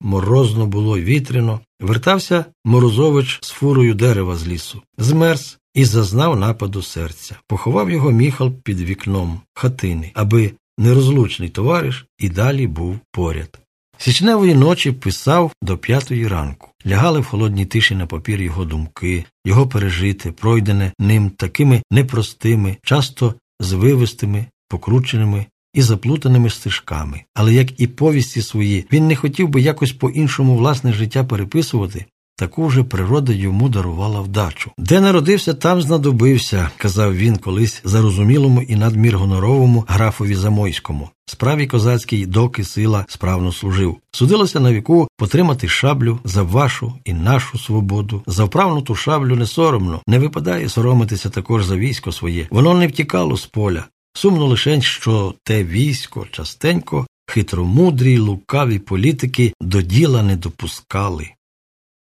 морозно було вітряно, вертався Морозович з фурою дерева з лісу, змерз і зазнав нападу серця. Поховав його міхал під вікном хатини, аби нерозлучний товариш і далі був поряд. Січневої ночі писав до п'ятої ранку. Лягали в холодній тиші на папір його думки, його пережити, пройдене ним такими непростими, часто звивистими, покрученими і заплутаними стежками. Але як і повісті свої, він не хотів би якось по іншому власне життя переписувати, Таку вже природа йому дарувала вдачу. Де народився, там знадобився, казав він колись зарозумілому і надмір гоноровому графові Замойському. Справі козацькій доки сила справно служив. Судилося на віку потримати шаблю за вашу і нашу свободу. За вправну ту шаблю не соромно, не випадає соромитися також за військо своє. Воно не втікало з поля. Сумно лишень, що те військо частенько хитромудрі, лукаві політики до діла не допускали.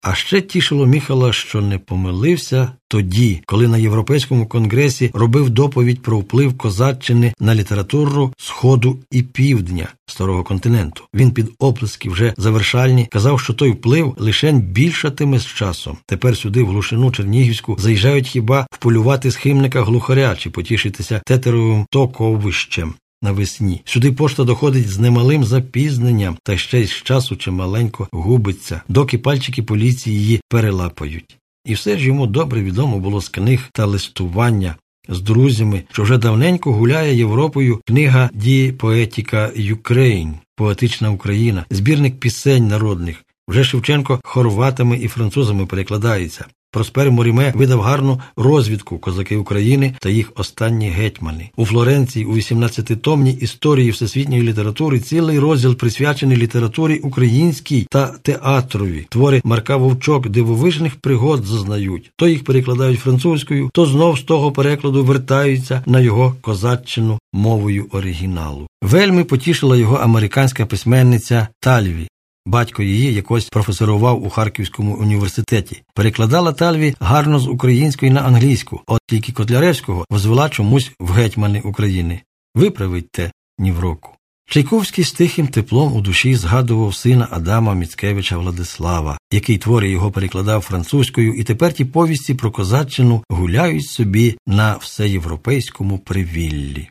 А ще тішило Міхала, що не помилився тоді, коли на Європейському конгресі робив доповідь про вплив козаччини на літературу Сходу і Півдня старого континенту. Він під оплески вже завершальні казав, що той вплив лишень більшатиме з часом. Тепер сюди, в глушину Чернігівську, заїжджають хіба вполювати схимника глухаря чи потішитися тетеровим токовищем навесні. Сюди пошта доходить з немалим запізненням, та ще й з часу чималенько губиться, доки пальчики поліції її перелапають. І все ж йому добре відомо було з книг та листування з друзями, що вже давненько гуляє Європою книга Die Poetische Ukraine, Поетична Україна, збірник пісень народних. Вже Шевченко хорватами і французами перекладається. Проспер Меріме видав гарну розвідку козаки України та їх останні гетьмани. У Флоренції у 18-томній історії всесвітньої літератури цілий розділ присвячений літературі українській та театрові. Твори Марка Вовчок дивовижних пригод зазнають. То їх перекладають французькою, то знов з того перекладу вертаються на його козаччину мовою оригіналу. Вельми потішила його американська письменниця Тальві. Батько її якось професорував у Харківському університеті. Перекладала Тальві гарно з української на англійську, от тільки Котляревського возвела чомусь в гетьмани України. Виправить те ні в року. Чайковський з тихим теплом у душі згадував сина Адама Міцкевича Владислава, який твори його перекладав французькою, і тепер ті повісті про козаччину гуляють собі на всеєвропейському привіллі.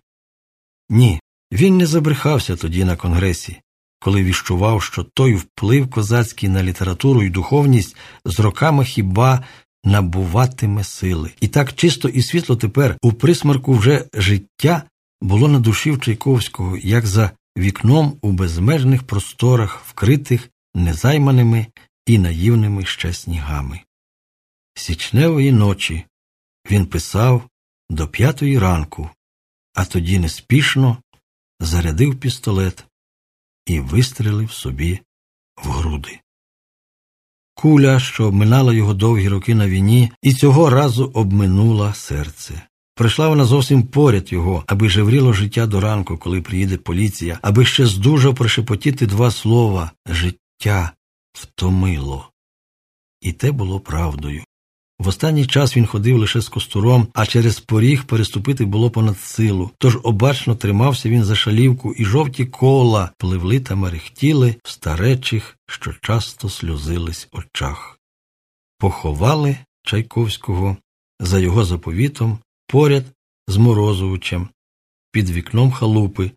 Ні, він не забрехався тоді на конгресі коли віщував, що той вплив козацький на літературу і духовність з роками хіба набуватиме сили. І так чисто і світло тепер у присмарку вже життя було на душі в Чайковського, як за вікном у безмежних просторах, вкритих незайманими і наївними ще снігами. Січневої ночі він писав до п'ятої ранку, а тоді неспішно зарядив пістолет і вистрелив собі в груди. Куля, що обминала його довгі роки на війні, і цього разу обминула серце. Прийшла вона зовсім поряд його, аби жевріло життя до ранку, коли приїде поліція, аби ще здужо прошепотіти два слова життя втомило. І те було правдою. В останній час він ходив лише з костуром, а через поріг переступити було понад силу. Тож обачно тримався він за шалівку, і жовті кола пливли та мерехтіли в старечих, що часто сльозились очах. Поховали Чайковського за його заповітом поряд з Морозовичем, під вікном халупи,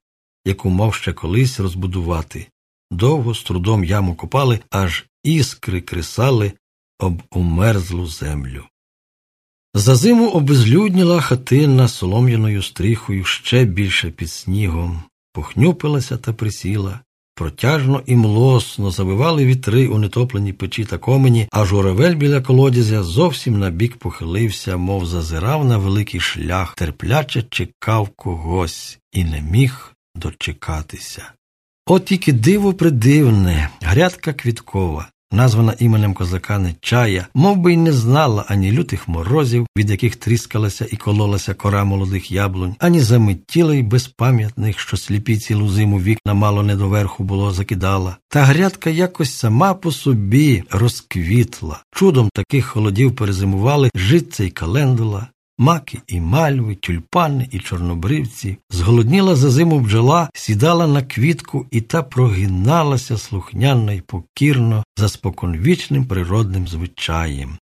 яку мав ще колись розбудувати. Довго з трудом яму копали, аж іскри кресали об умерзлу землю. За зиму обезлюдніла хатина солом'яною стріхою ще більше під снігом, похнюпилася та присіла, протяжно і млосно завивали вітри у нетопленій печі та комені, а журавель біля колодязя зовсім набік похилився, мов зазирав на великий шлях, терпляче чекав когось і не міг дочекатися. От тільки диво придивне, грядка квіткова, названа іменем козака Нечая, мов би й не знала ані лютих морозів, від яких тріскалася і кололася кора молодих яблунь, ані заметілий безпам'ятних, що сліпі цілу зиму вікна мало не доверху було закидала. Та грядка якось сама по собі розквітла. Чудом таких холодів перезимували житця й календула, маки і мальви, тюльпани і чорнобривці. Зголодніла за зиму бджола, сідала на квітку і та прогиналася слухняно й покірно за споконвічним природним звичаєм.